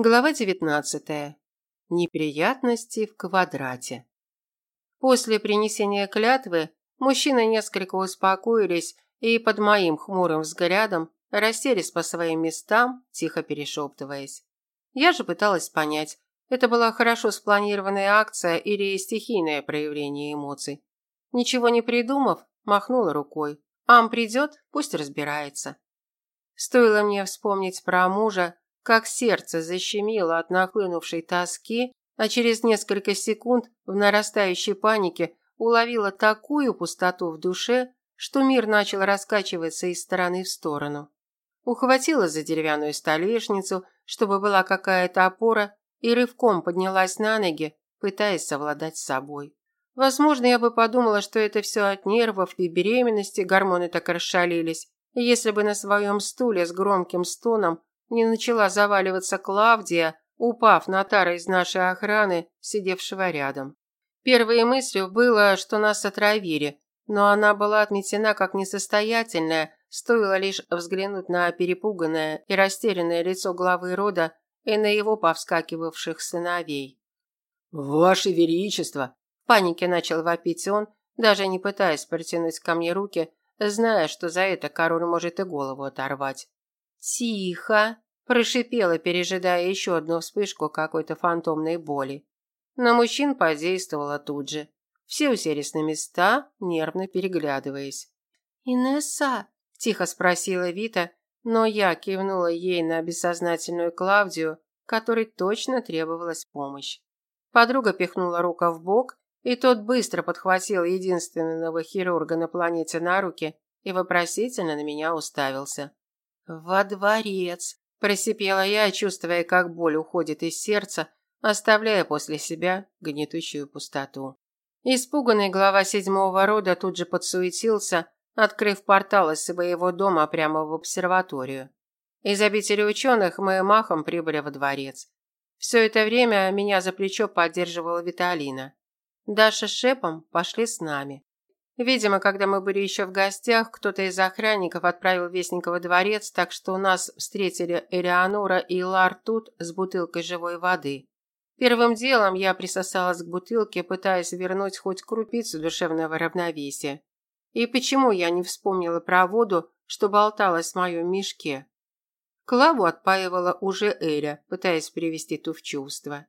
Глава 19. Неприятности в квадрате. После принесения клятвы мужчины несколько успокоились и под моим хмурым взглядом расселись по своим местам, тихо перешептываясь. Я же пыталась понять, это была хорошо спланированная акция или стихийное проявление эмоций. Ничего не придумав, махнула рукой. Ам придет, пусть разбирается. Стоило мне вспомнить про мужа, как сердце защемило от нахлынувшей тоски, а через несколько секунд в нарастающей панике уловила такую пустоту в душе, что мир начал раскачиваться из стороны в сторону. Ухватила за деревянную столешницу, чтобы была какая-то опора, и рывком поднялась на ноги, пытаясь совладать с собой. Возможно, я бы подумала, что это все от нервов и беременности гормоны так расшалились, если бы на своем стуле с громким стоном не начала заваливаться Клавдия, упав на Тара из нашей охраны, сидевшего рядом. Первой мыслью было, что нас отравили, но она была отметена как несостоятельная, стоило лишь взглянуть на перепуганное и растерянное лицо главы рода и на его повскакивавших сыновей. «Ваше Величество!» В панике начал вопить он, даже не пытаясь протянуть ко мне руки, зная, что за это король может и голову оторвать. «Тихо!» – прошипела, пережидая еще одну вспышку какой-то фантомной боли. На мужчин подействовала тут же. Все уселись на места, нервно переглядываясь. «Инесса?» – тихо спросила Вита, но я кивнула ей на бессознательную Клавдию, которой точно требовалась помощь. Подруга пихнула рука в бок, и тот быстро подхватил единственного хирурга на планете на руки и вопросительно на меня уставился. «Во дворец!» – просипела я, чувствуя, как боль уходит из сердца, оставляя после себя гнетущую пустоту. Испуганный глава седьмого рода тут же подсуетился, открыв портал из своего дома прямо в обсерваторию. Из обители ученых мы махом прибыли во дворец. Все это время меня за плечо поддерживала Виталина. Даша с Шепом пошли с нами. Видимо, когда мы были еще в гостях, кто-то из охранников отправил Вестника во дворец, так что нас встретили Элеонора и Лар тут с бутылкой живой воды. Первым делом я присосалась к бутылке, пытаясь вернуть хоть крупицу душевного равновесия. И почему я не вспомнила про воду, что болталась в моем мешке? Клаву отпаивала уже Эля, пытаясь привести ту в чувство.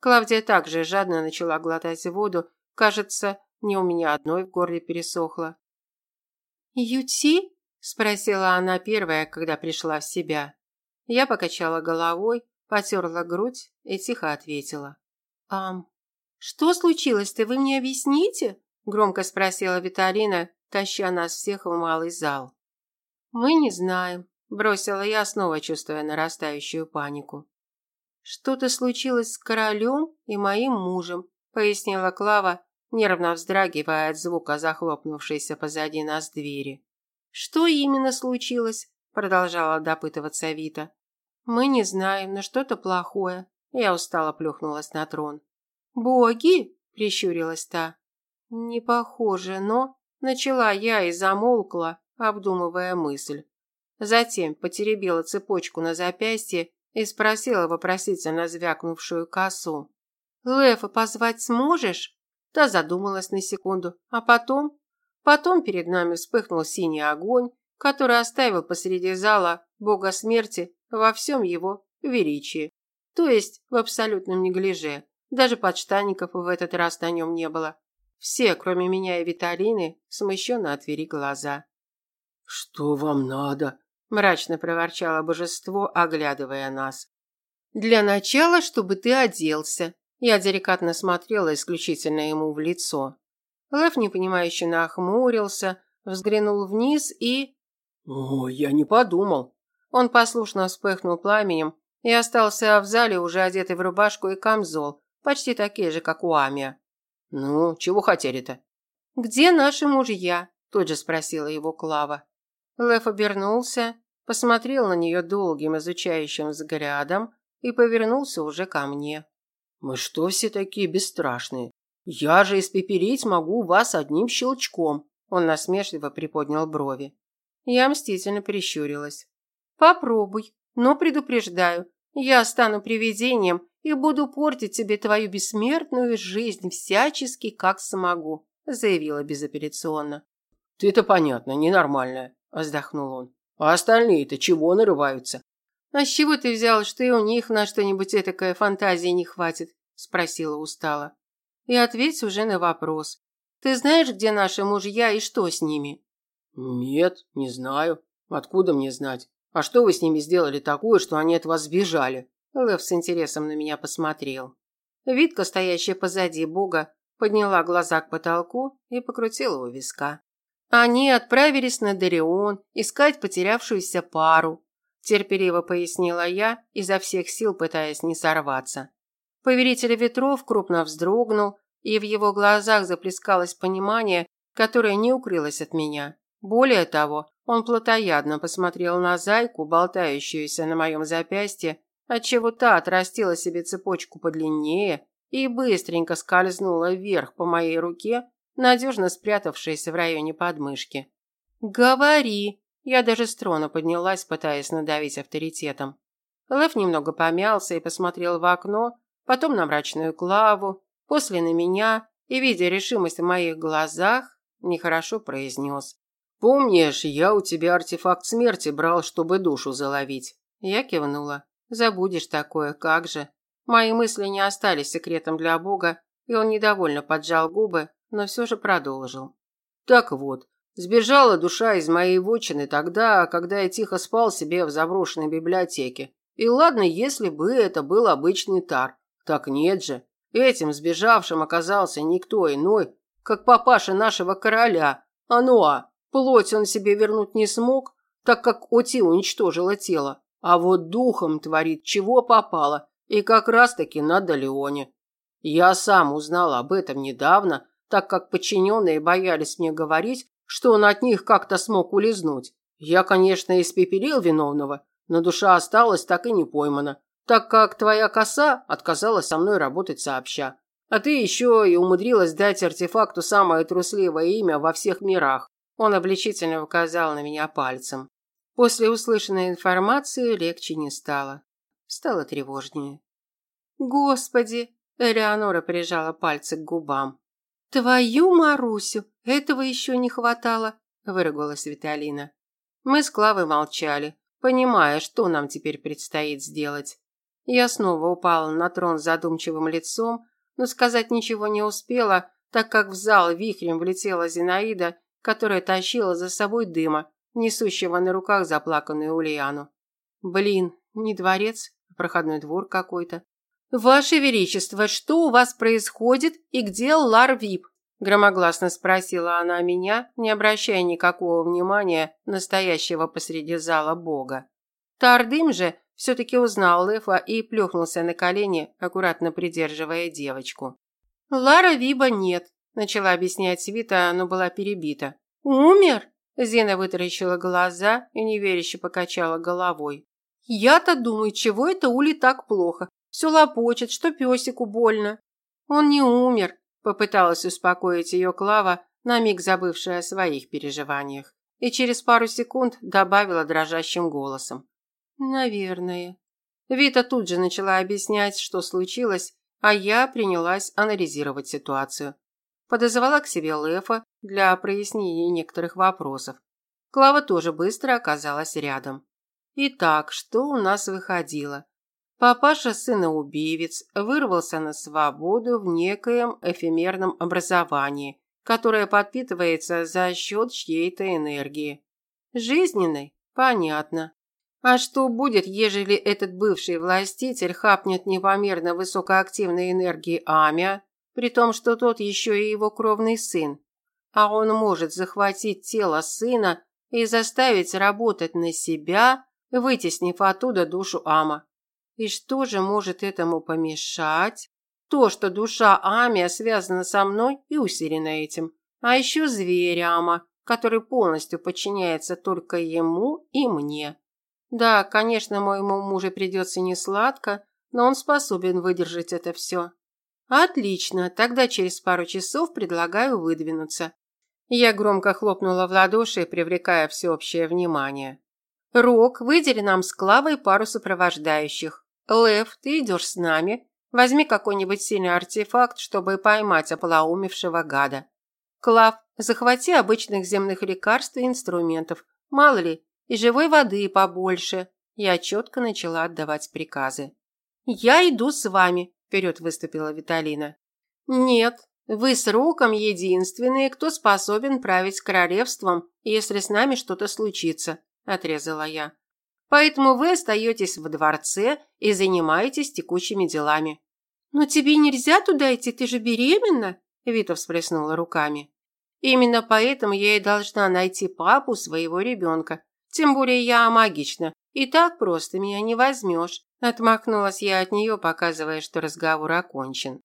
Клавдия также жадно начала глотать воду, кажется, не у меня одной в горле пересохло. «Юти?» – спросила она первая, когда пришла в себя. Я покачала головой, потерла грудь и тихо ответила. «Ам, что случилось-то, вы мне объясните?» – громко спросила Виталина, таща нас всех в малый зал. «Мы не знаем», – бросила я, снова чувствуя нарастающую панику. «Что-то случилось с королем и моим мужем», – пояснила Клава, нервно вздрагивая от звука захлопнувшейся позади нас двери. «Что именно случилось?» – продолжала допытываться Вита. «Мы не знаем, но что-то плохое». Я устало плюхнулась на трон. «Боги?» – прищурилась та. «Не похоже, но...» – начала я и замолкла, обдумывая мысль. Затем потеребила цепочку на запястье и спросила вопросительно звякнувшую косу. «Лефа позвать сможешь?» Та задумалась на секунду, а потом... Потом перед нами вспыхнул синий огонь, который оставил посреди зала бога смерти во всем его величии. То есть в абсолютном неглиже. Даже подштанников в этот раз на нем не было. Все, кроме меня и Виталины, смущенно отвели глаза. «Что вам надо?» – мрачно проворчало божество, оглядывая нас. «Для начала, чтобы ты оделся», я деликатно смотрела исключительно ему в лицо. Лев непонимающе нахмурился, взглянул вниз и... «О, я не подумал». Он послушно вспыхнул пламенем и остался в зале уже одетый в рубашку и камзол, почти такие же, как у Амия. «Ну, чего хотели-то?» «Где наши мужья?» – тут же спросила его Клава. Лев обернулся, посмотрел на нее долгим изучающим взглядом и повернулся уже ко мне. Мы что все такие бесстрашные? Я же испепелить могу вас одним щелчком. Он насмешливо приподнял брови. Я мстительно прищурилась. Попробуй, но предупреждаю, Я стану привидением и буду портить тебе твою бессмертную жизнь всячески, как смогу», заявила безапелляционно. «Ты-то понятно, ненормальная», вздохнул он. «А остальные-то чего нарываются?» «А с чего ты взял, что и у них на что-нибудь этакое фантазии не хватит?» спросила устало. «И ответь уже на вопрос. Ты знаешь, где наши мужья и что с ними?» «Нет, не знаю. Откуда мне знать? А что вы с ними сделали такое, что они от вас сбежали?» Лев с интересом на меня посмотрел. Витка, стоящая позади Бога, подняла глаза к потолку и покрутила у виска. Они отправились на Дарион искать потерявшуюся пару, терпеливо пояснила я, изо всех сил пытаясь не сорваться. Повелитель ветров крупно вздрогнул, и в его глазах заплескалось понимание, которое не укрылось от меня. Более того, он плотоядно посмотрел на зайку, болтающуюся на моем запястье, отчего та отрастила себе цепочку подлиннее и быстренько скользнула вверх по моей руке, надежно спрятавшейся в районе подмышки. «Говори!» Я даже с трона поднялась, пытаясь надавить авторитетом. Лев немного помялся и посмотрел в окно, потом на мрачную Клаву, после на меня и, видя решимость в моих глазах, нехорошо произнес. «Помнишь, я у тебя артефакт смерти брал, чтобы душу заловить?» Я кивнула. «Забудешь такое, как же?» Мои мысли не остались секретом для Бога, и он недовольно поджал губы, но все же продолжил. «Так вот, сбежала душа из моей вотчины тогда, когда я тихо спал себе в заброшенной библиотеке. И ладно, если бы это был обычный тар. Так нет же. Этим сбежавшим оказался никто иной, как папаша нашего короля, Ануа. Плоть он себе вернуть не смог, так как Оти уничтожила тело. А вот духом творит, чего попало, и как раз-таки на Далеоне. Я сам узнал об этом недавно, так как подчиненные боялись мне говорить, что он от них как-то смог улизнуть. Я, конечно, испепелил виновного, но душа осталась так и не поймана, так как твоя коса отказалась со мной работать сообща. А ты еще и умудрилась дать артефакту самое трусливое имя во всех мирах. Он обличительно указал на меня пальцем. После услышанной информации легче не стало. Стало тревожнее. «Господи!» – Элеонора прижала пальцы к губам. «Твою Марусю! Этого еще не хватало!» – выругалась Виталина. Мы с Клавой молчали, понимая, что нам теперь предстоит сделать. Я снова упала на трон с задумчивым лицом, но сказать ничего не успела, так как в зал вихрем влетела Зинаида, которая тащила за собой дыма, несущего на руках заплаканную Ульяну. Блин, не дворец, а проходной двор какой-то. Ваше величество, что у вас происходит и где Лар Вип? громогласно спросила она меня, не обращая никакого внимания настоящего посреди зала бога. Тардым же все таки узнал Лефа и плюхнулся на колени, аккуратно придерживая девочку. Лара Виба нет, начала объяснять Свита, но была перебита. Умер? Зина вытаращила глаза и неверяще покачала головой. Я-то думаю, чего это Ули так плохо? Все лопочет, что песику больно. Он не умер, попыталась успокоить ее Клава, на миг забывшая о своих переживаниях, и через пару секунд добавила дрожащим голосом: "Наверное". Вита тут же начала объяснять, что случилось, а я принялась анализировать ситуацию. Подозвала к себе Лефа для прояснения некоторых вопросов. Клава тоже быстро оказалась рядом. Итак, что у нас выходило? Папаша сына-убивец вырвался на свободу в некоем эфемерном образовании, которое подпитывается за счет чьей-то энергии. Жизненной? Понятно. А что будет, ежели этот бывший властитель хапнет непомерно высокоактивной энергии Амия, при том, что тот еще и его кровный сын? А он может захватить тело сына и заставить работать на себя, вытеснив оттуда душу Ама. И что же может этому помешать? То, что душа Амия связана со мной и усилена этим. А еще зверь Ама, который полностью подчиняется только ему и мне. Да, конечно, моему мужу придется несладко, но он способен выдержать это все. Отлично, тогда через пару часов предлагаю выдвинуться. Я громко хлопнула в ладоши, привлекая всеобщее внимание. Рок, выдели нам с Клавой пару сопровождающих. Лев, ты идешь с нами. Возьми какой-нибудь сильный артефакт, чтобы поймать ополоумевшего гада. Клав, захвати обычных земных лекарств и инструментов. Мало ли, и живой воды побольше. Я четко начала отдавать приказы. «Я иду с вами», – вперед выступила Виталина. «Нет, вы с Роком единственные, кто способен править королевством, если с нами что-то случится», – отрезала я. «Поэтому вы остаетесь в дворце и занимаетесь текущими делами». «Но тебе нельзя туда идти, ты же беременна?» – Вита всплеснула руками. «Именно поэтому я и должна найти папу своего ребенка. Тем более я магична, и так просто меня не возьмешь. Отмахнулась я от нее, показывая, что разговор окончен.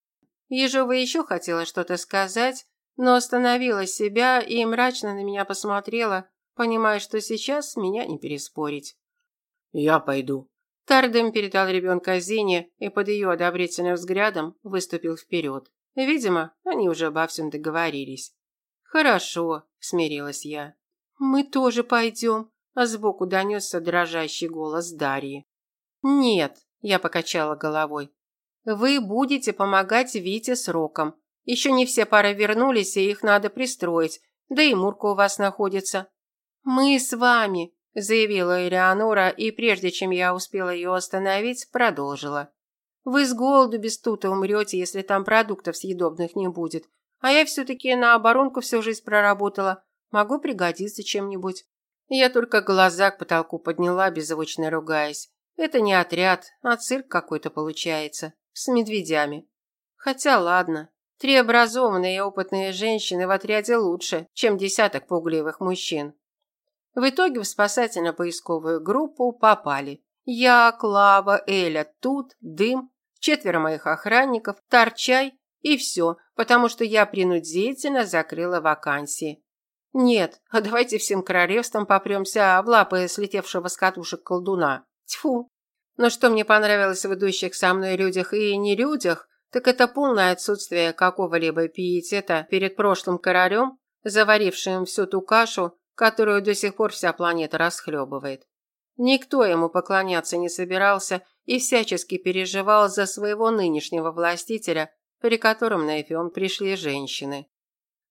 Ежова еще хотела что-то сказать, но остановила себя и мрачно на меня посмотрела, понимая, что сейчас меня не переспорить. «Я пойду». Тардем передал ребенка Зине и под ее одобрительным взглядом выступил вперед. Видимо, они уже обо всем договорились. «Хорошо», – смирилась я. «Мы тоже пойдем», а сбоку донесся дрожащий голос Дарьи. «Нет», – я покачала головой. «Вы будете помогать Вите с Роком. Еще не все пары вернулись, и их надо пристроить, да и Мурка у вас находится». «Мы с вами», – заявила Элеонора, и прежде чем я успела ее остановить, продолжила. «Вы с голоду без тута умрете, если там продуктов съедобных не будет. А я все-таки на оборонку всю жизнь проработала. Могу пригодиться чем-нибудь». Я только глаза к потолку подняла, беззвучно ругаясь. Это не отряд, а цирк какой-то получается. С медведями. Хотя ладно. Три образованные и опытные женщины в отряде лучше, чем десяток пугливых мужчин. В итоге в спасательно-поисковую группу попали я, Клава, Эля, Тут, Дым, четверо моих охранников, Торчай и все, потому что я принудительно закрыла вакансии. Нет, а давайте всем королевством попремся в лапы слетевшего с катушек колдуна. Тьфу. Но что мне понравилось в идущих со мной людях и не людях, так это полное отсутствие какого-либо пиетета перед прошлым королем, заварившим всю ту кашу, которую до сих пор вся планета расхлебывает. Никто ему поклоняться не собирался и всячески переживал за своего нынешнего властителя, при котором на Эфион пришли женщины.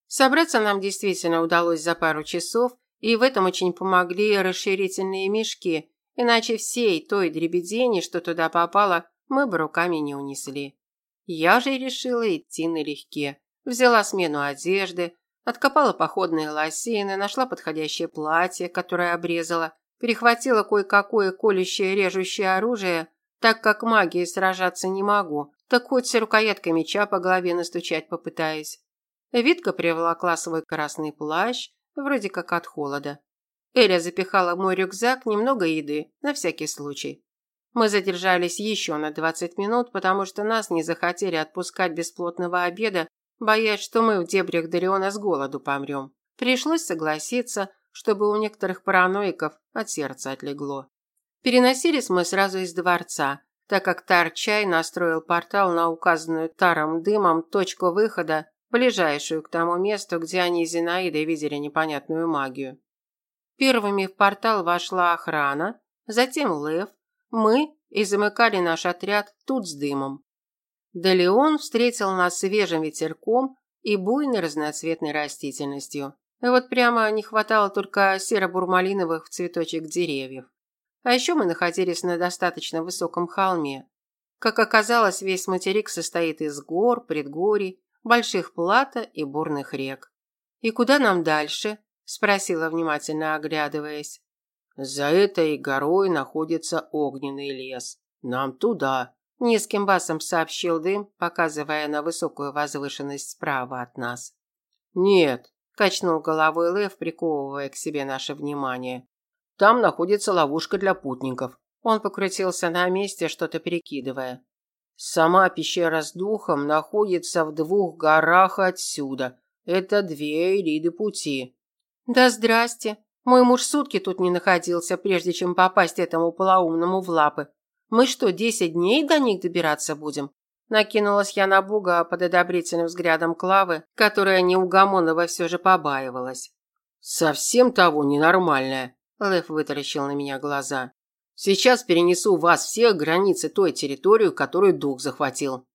Собраться нам действительно удалось за пару часов, и в этом очень помогли расширительные мешки, иначе всей той дребедени, что туда попало, мы бы руками не унесли. Я же решила идти налегке. Взяла смену одежды, откопала походные лосины, нашла подходящее платье, которое обрезала, перехватила кое-какое колющее режущее оружие, так как магией сражаться не могу, так хоть с рукояткой меча по голове настучать попытаюсь. Витка приволокла свой красный плащ, вроде как от холода. Эля запихала в мой рюкзак немного еды, на всякий случай. Мы задержались еще на 20 минут, потому что нас не захотели отпускать без плотного обеда, боясь, что мы в дебрях Дариона с голоду помрем. Пришлось согласиться, чтобы у некоторых параноиков от сердца отлегло. Переносились мы сразу из дворца, так как Тар-чай настроил портал на указанную Таром дымом точку выхода ближайшую к тому месту, где они с Зинаидой видели непонятную магию. Первыми в портал вошла охрана, затем Лев, мы и замыкали наш отряд тут с дымом. Делеон встретил нас свежим ветерком и буйной разноцветной растительностью. Вот прямо не хватало только серо-бурмалиновых в цветочек деревьев. А еще мы находились на достаточно высоком холме. Как оказалось, весь материк состоит из гор, предгорий, больших плата и бурных рек. «И куда нам дальше?» – спросила, внимательно оглядываясь. «За этой горой находится огненный лес. Нам туда», – низким басом сообщил дым, показывая на высокую возвышенность справа от нас. «Нет», – качнул головой Лев, приковывая к себе наше внимание. «Там находится ловушка для путников». Он покрутился на месте, что-то перекидывая. Сама пещера с духом находится в двух горах отсюда. Это две элиды пути. Да здрасте. Мой муж сутки тут не находился, прежде чем попасть этому полоумному в лапы. Мы что, десять дней до них добираться будем? Накинулась я на Бога под одобрительным взглядом Клавы, которая неугомонного все же побаивалась. «Совсем того ненормальная», – Лев вытаращил на меня глаза. Сейчас перенесу вас всех границы той территории, которую дух захватил.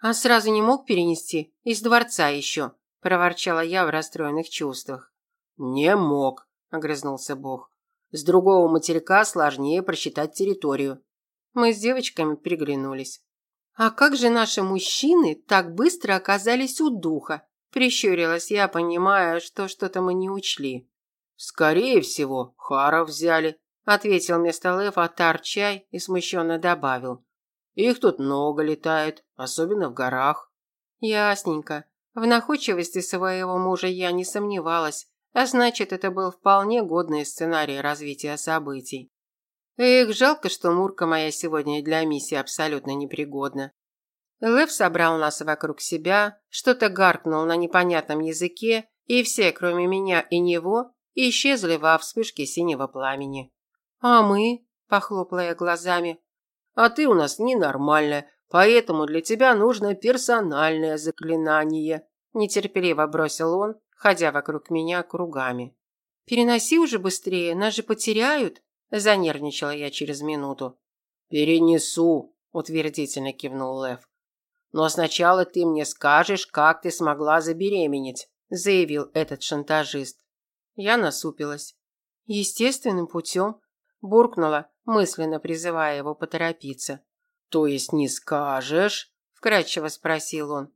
А сразу не мог перенести? Из дворца еще, проворчала я в расстроенных чувствах. Не мог, огрызнулся Бог. С другого материка сложнее просчитать территорию. Мы с девочками переглянулись. А как же наши мужчины так быстро оказались у духа? Прищурилась я, понимая, что что-то мы не учли. Скорее всего, Хара взяли, ответил вместо Лефа Тарчай и смущенно добавил. Их тут много летает, особенно в горах. Ясненько. В находчивости своего мужа я не сомневалась, а значит, это был вполне годный сценарий развития событий. Эх, жалко, что Мурка моя сегодня для миссии абсолютно непригодна. Лев собрал нас вокруг себя, что-то гаркнул на непонятном языке, и все, кроме меня и него, исчезли во вспышке синего пламени. «А мы?» – похлопала я глазами. «А ты у нас ненормальная, поэтому для тебя нужно персональное заклинание», – нетерпеливо бросил он, ходя вокруг меня кругами. «Переноси уже быстрее, нас же потеряют», – занервничала я через минуту. «Перенесу», – утвердительно кивнул Лев. «Но сначала ты мне скажешь, как ты смогла забеременеть», – заявил этот шантажист. Я насупилась. «Естественным путем», – буркнула, мысленно призывая его поторопиться. «То есть не скажешь?» – вкратчиво спросил он.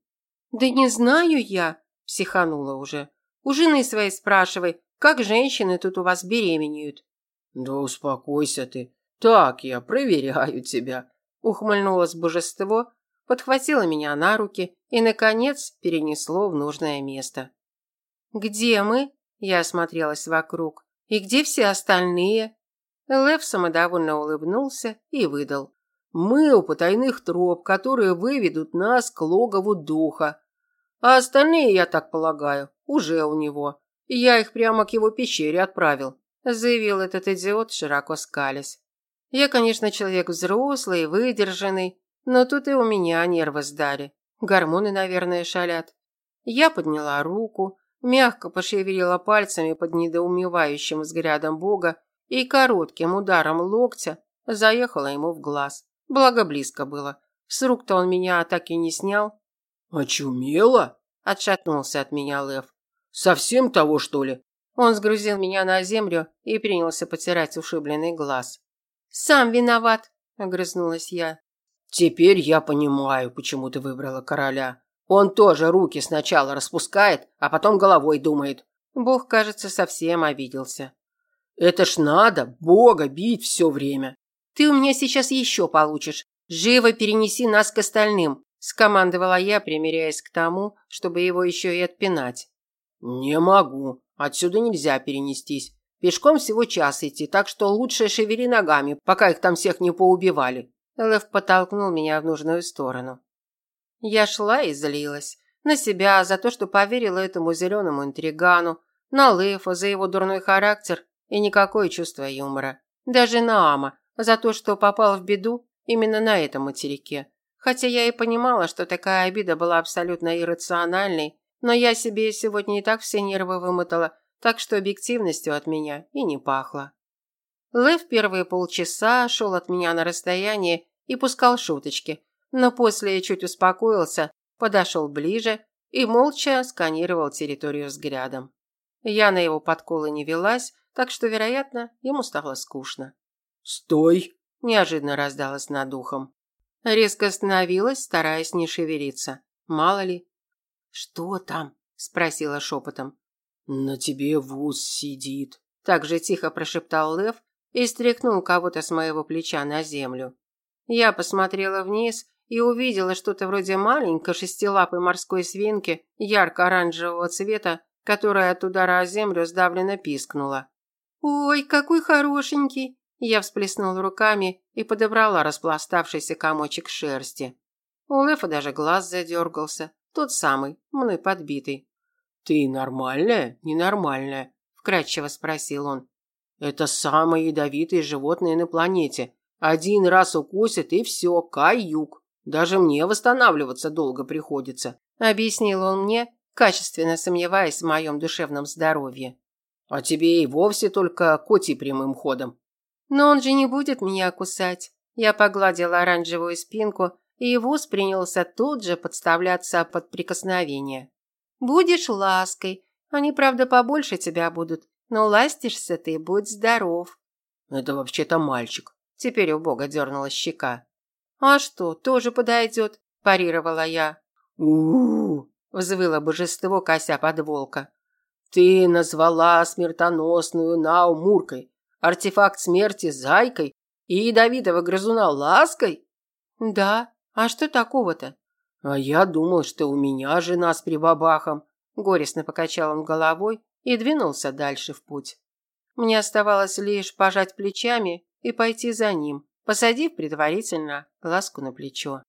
«Да не знаю я», – психанула уже. «У жены своей спрашивай, как женщины тут у вас беременеют?» «Да успокойся ты. Так я проверяю тебя», – ухмыльнулось божество, подхватило меня на руки и, наконец, перенесло в нужное место. «Где мы?» Я осмотрелась вокруг. «И где все остальные?» Лев самодовольно улыбнулся и выдал. «Мы у потайных троп, которые выведут нас к логову духа. А остальные, я так полагаю, уже у него. Я их прямо к его пещере отправил», заявил этот идиот, широко скалясь. «Я, конечно, человек взрослый, выдержанный, но тут и у меня нервы сдали. Гормоны, наверное, шалят». Я подняла руку, мягко пошевелила пальцами под недоумевающим взглядом Бога и коротким ударом локтя заехала ему в глаз. Благо близко было. С рук-то он меня так и не снял. «Очумела?» – отшатнулся от меня Лев. «Совсем того, что ли?» Он сгрузил меня на землю и принялся потирать ушибленный глаз. «Сам виноват», – огрызнулась я. «Теперь я понимаю, почему ты выбрала короля. Он тоже руки сначала распускает, а потом головой думает. Бог, кажется, совсем обиделся. Это ж надо Бога бить все время. Ты у меня сейчас еще получишь. Живо перенеси нас к остальным, скомандовала я, примиряясь к тому, чтобы его еще и отпинать. Не могу. Отсюда нельзя перенестись. Пешком всего час идти, так что лучше шевели ногами, пока их там всех не поубивали. Лев подтолкнул меня в нужную сторону. Я шла и злилась. На себя за то, что поверила этому зеленому интригану, на Лефа за его дурной характер и никакое чувство юмора. Даже на Ама за то, что попал в беду именно на этом материке. Хотя я и понимала, что такая обида была абсолютно иррациональной, но я себе сегодня и так все нервы вымотала, так что объективностью от меня и не пахло. Лев первые полчаса шел от меня на расстояние и пускал шуточки, но после чуть успокоился, подошел ближе и молча сканировал территорию взглядом. Я на его подколы не велась, так что, вероятно, ему стало скучно. «Стой!» – неожиданно раздалось над ухом. Резко остановилась, стараясь не шевелиться. Мало ли. «Что там?» – спросила шепотом. «На тебе вуз сидит», – так же тихо прошептал Лев и стряхнул кого-то с моего плеча на землю. Я посмотрела вниз и увидела что-то вроде маленькой шестилапой морской свинки ярко-оранжевого цвета, которая от удара о землю сдавленно пискнула. «Ой, какой хорошенький!» Я всплеснула руками и подобрала распластавшийся комочек шерсти. У Лефа даже глаз задергался, тот самый, мной подбитый. «Ты нормальная? Ненормальная?» – вкратчиво спросил он. «Это самое ядовитое животное на планете. Один раз укусит и все, каюк». Даже мне восстанавливаться долго приходится, объяснил он мне, качественно сомневаясь в моем душевном здоровье. А тебе и вовсе только коти прямым ходом. Но он же не будет меня кусать. Я погладила оранжевую спинку, и его принялся тут же подставляться под прикосновение. Будешь лаской. Они, правда, побольше тебя будут, но ластишься ты, будь здоров. Это вообще-то мальчик. Теперь у бога дернулась щека. А что, тоже подойдет, парировала я. у взвыло божество, кося под волка. Ты назвала смертоносную Нау Муркой, артефакт смерти Зайкой и ядовитого грызуна Лаской? Да, а что такого-то? А я думал, что у меня жена с прибабахом. Горестно покачал он головой и двинулся дальше в путь. Мне оставалось лишь пожать плечами и пойти за ним, посадив предварительно ласку на плечо.